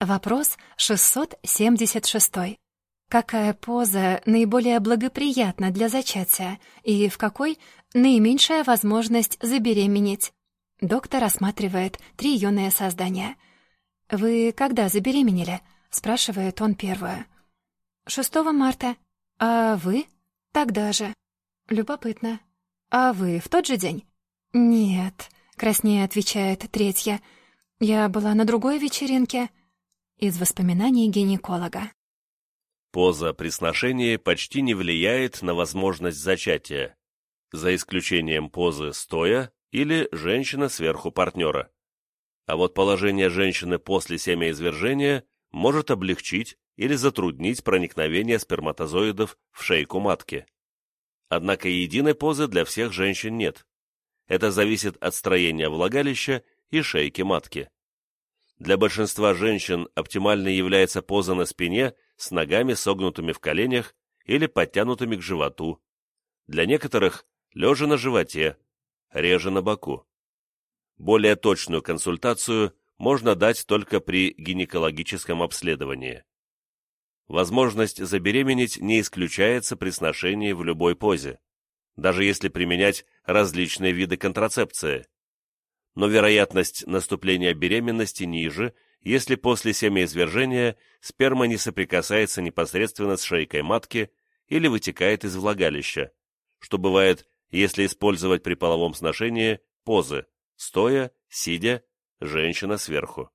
Вопрос 676. Какая поза наиболее благоприятна для зачатия и в какой наименьшая возможность забеременеть? Доктор осматривает три юные создания. «Вы когда забеременели?» — спрашивает он первое. «6 марта. А вы?» «Тогда же». «Любопытно. А вы в тот же день?» «Нет», — краснее отвечает третья. «Я была на другой вечеринке». Из воспоминаний гинеколога. Поза при сношении почти не влияет на возможность зачатия, за исключением позы стоя или женщина сверху партнера. А вот положение женщины после семяизвержения может облегчить или затруднить проникновение сперматозоидов в шейку матки. Однако единой позы для всех женщин нет. Это зависит от строения влагалища и шейки матки. Для большинства женщин оптимальной является поза на спине с ногами согнутыми в коленях или подтянутыми к животу. Для некоторых – лежа на животе, реже на боку. Более точную консультацию можно дать только при гинекологическом обследовании. Возможность забеременеть не исключается при сношении в любой позе, даже если применять различные виды контрацепции но вероятность наступления беременности ниже, если после семяизвержения сперма не соприкасается непосредственно с шейкой матки или вытекает из влагалища, что бывает, если использовать при половом сношении позы, стоя, сидя, женщина сверху.